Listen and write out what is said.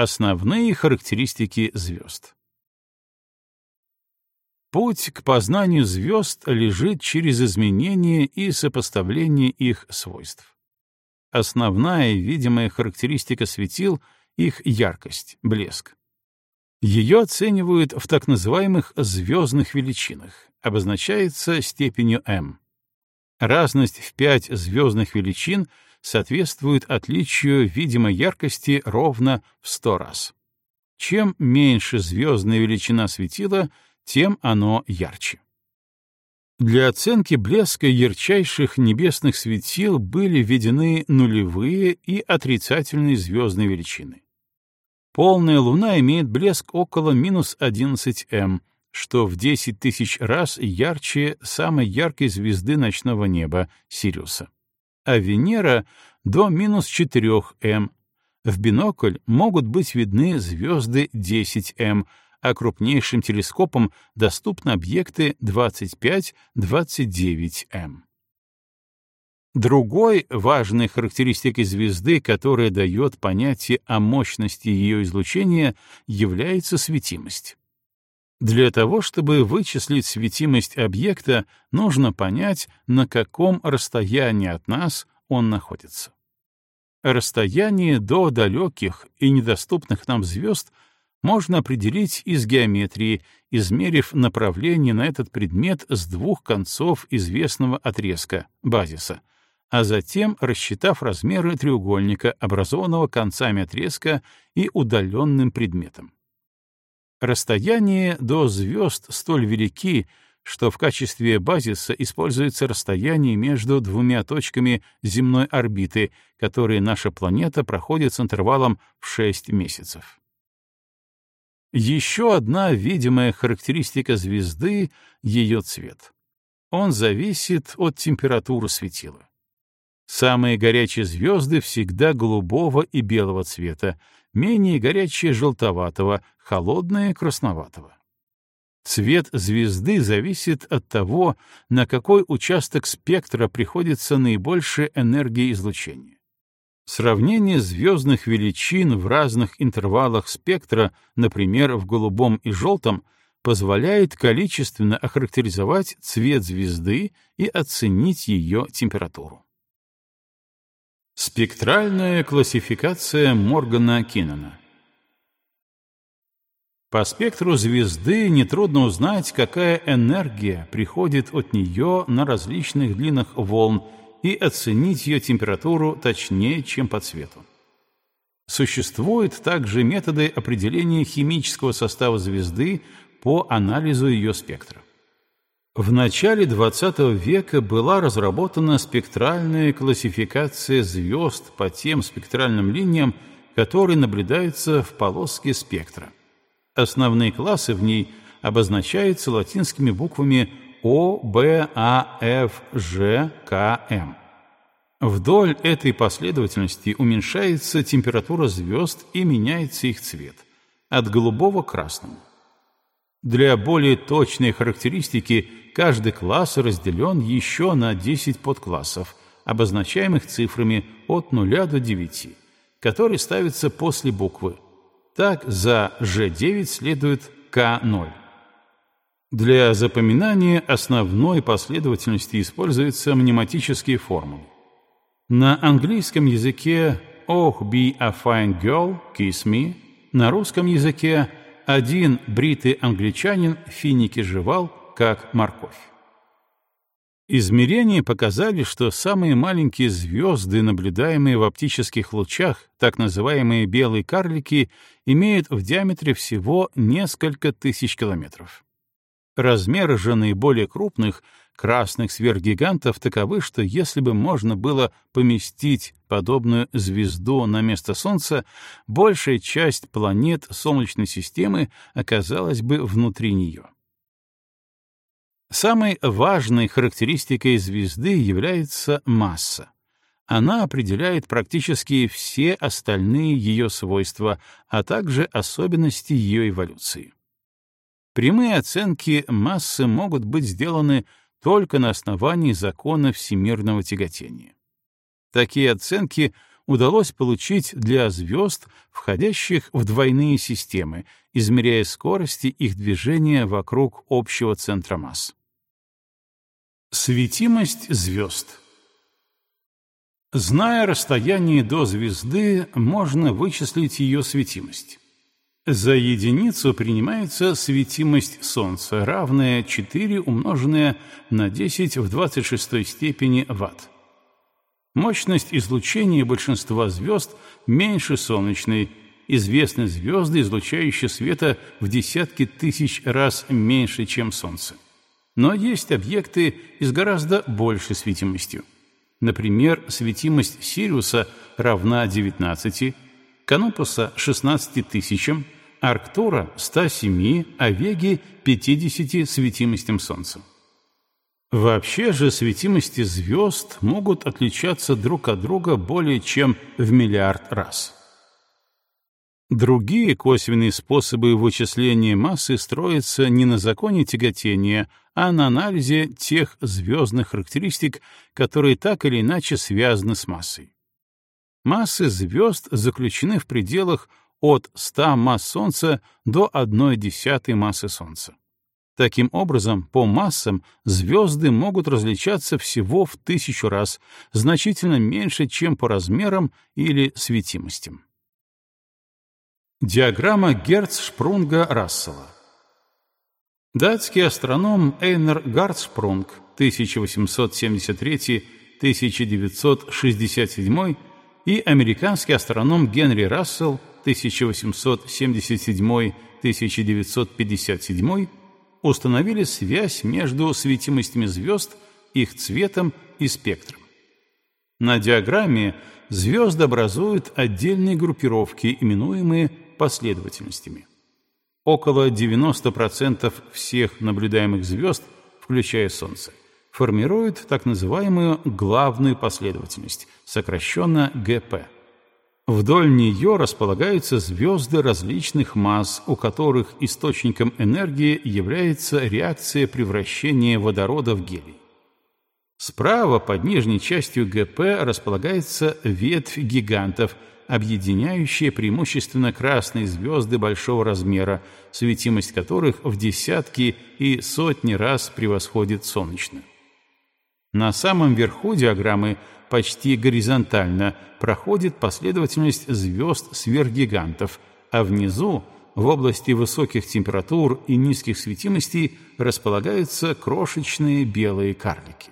Основные характеристики звезд. Путь к познанию звезд лежит через изменение и сопоставление их свойств. Основная видимая характеристика светил — их яркость, блеск. Ее оценивают в так называемых звездных величинах, обозначается степенью m. Разность в пять звездных величин соответствует отличию видимой яркости ровно в 100 раз. Чем меньше звездная величина светила, тем оно ярче. Для оценки блеска ярчайших небесных светил были введены нулевые и отрицательные звездные величины. Полная Луна имеет блеск около минус 11 М, что в 10 тысяч раз ярче самой яркой звезды ночного неба — Сириуса. А Венера — до минус 4 М. В бинокль могут быть видны звезды 10 М, а крупнейшим телескопом доступны объекты 25-29 М. Другой важной характеристикой звезды, которая дает понятие о мощности ее излучения, является светимость. Для того, чтобы вычислить светимость объекта, нужно понять, на каком расстоянии от нас он находится. Расстояние до далеких и недоступных нам звезд можно определить из геометрии, измерив направление на этот предмет с двух концов известного отрезка, базиса — а затем рассчитав размеры треугольника, образованного концами отрезка и удаленным предметом. Расстояние до звезд столь велики, что в качестве базиса используется расстояние между двумя точками земной орбиты, которые наша планета проходит с интервалом в 6 месяцев. Еще одна видимая характеристика звезды — ее цвет. Он зависит от температуры светила. Самые горячие звезды всегда голубого и белого цвета, менее горячие — желтоватого, холодные — красноватого. Цвет звезды зависит от того, на какой участок спектра приходится наибольшая энергия излучения. Сравнение звездных величин в разных интервалах спектра, например, в голубом и желтом, позволяет количественно охарактеризовать цвет звезды и оценить ее температуру. Спектральная классификация Моргана Киннона По спектру звезды нетрудно узнать, какая энергия приходит от нее на различных длинах волн и оценить ее температуру точнее, чем по цвету. Существуют также методы определения химического состава звезды по анализу ее спектра. В начале XX века была разработана спектральная классификация звезд по тем спектральным линиям, которые наблюдаются в полоске спектра. Основные классы в ней обозначаются латинскими буквами О, Б, А, Ф, Ж, К, М. Вдоль этой последовательности уменьшается температура звезд и меняется их цвет от голубого к красному. Для более точной характеристики каждый класс разделен еще на 10 подклассов, обозначаемых цифрами от 0 до 9, которые ставятся после буквы. Так за G9 следует K0. Для запоминания основной последовательности используются мнематические формулы. На английском языке «Oh, be a fine girl, kiss me», на русском языке один бритый англичанин финики жевал, как морковь. Измерения показали, что самые маленькие звезды, наблюдаемые в оптических лучах, так называемые белые карлики, имеют в диаметре всего несколько тысяч километров. Размеры же наиболее крупных, красных сверхгигантов таковы, что если бы можно было поместить подобную звезду на место Солнца, большая часть планет Солнечной системы оказалась бы внутри нее. Самой важной характеристикой звезды является масса. Она определяет практически все остальные ее свойства, а также особенности ее эволюции. Прямые оценки массы могут быть сделаны только на основании закона всемирного тяготения. Такие оценки удалось получить для звезд, входящих в двойные системы, измеряя скорости их движения вокруг общего центра масс. Светимость звезд Зная расстояние до звезды, можно вычислить ее светимость. За единицу принимается светимость Солнца, равная 4 умноженное на 10 в 26 степени ватт. Мощность излучения большинства звезд меньше солнечной, известны звезды, излучающие света в десятки тысяч раз меньше, чем Солнце. Но есть объекты с гораздо большей светимостью. Например, светимость Сириуса равна 19, Канопуса — 16 тысячам, Арктура — 107, а Веги — 50 светимостям Солнца. Вообще же светимости звезд могут отличаться друг от друга более чем в миллиард раз. Другие косвенные способы вычисления массы строятся не на законе тяготения, а на анализе тех звездных характеристик, которые так или иначе связаны с массой. Массы звезд заключены в пределах от 100 масс Солнца до 1,1 массы Солнца. Таким образом, по массам звезды могут различаться всего в тысячу раз, значительно меньше, чем по размерам или светимостям. Диаграмма Герцшпрунга-Рассела Датский астроном Эйнер Гардспрунг 1873-1967 и американский астроном Генри Рассел 1877-1957 установили связь между светимостями звезд, их цветом и спектром. На диаграмме звезды образуют отдельные группировки, именуемые последовательностями. Около 90% всех наблюдаемых звезд, включая Солнце, формируют так называемую главную последовательность, сокращенно ГП. Вдоль нее располагаются звезды различных масс, у которых источником энергии является реакция превращения водорода в гелий. Справа под нижней частью ГП располагается ветвь гигантов, объединяющая преимущественно красные звезды большого размера, светимость которых в десятки и сотни раз превосходит солнечную. На самом верху диаграммы почти горизонтально проходит последовательность звезд сверхгигантов, а внизу, в области высоких температур и низких светимостей, располагаются крошечные белые карлики.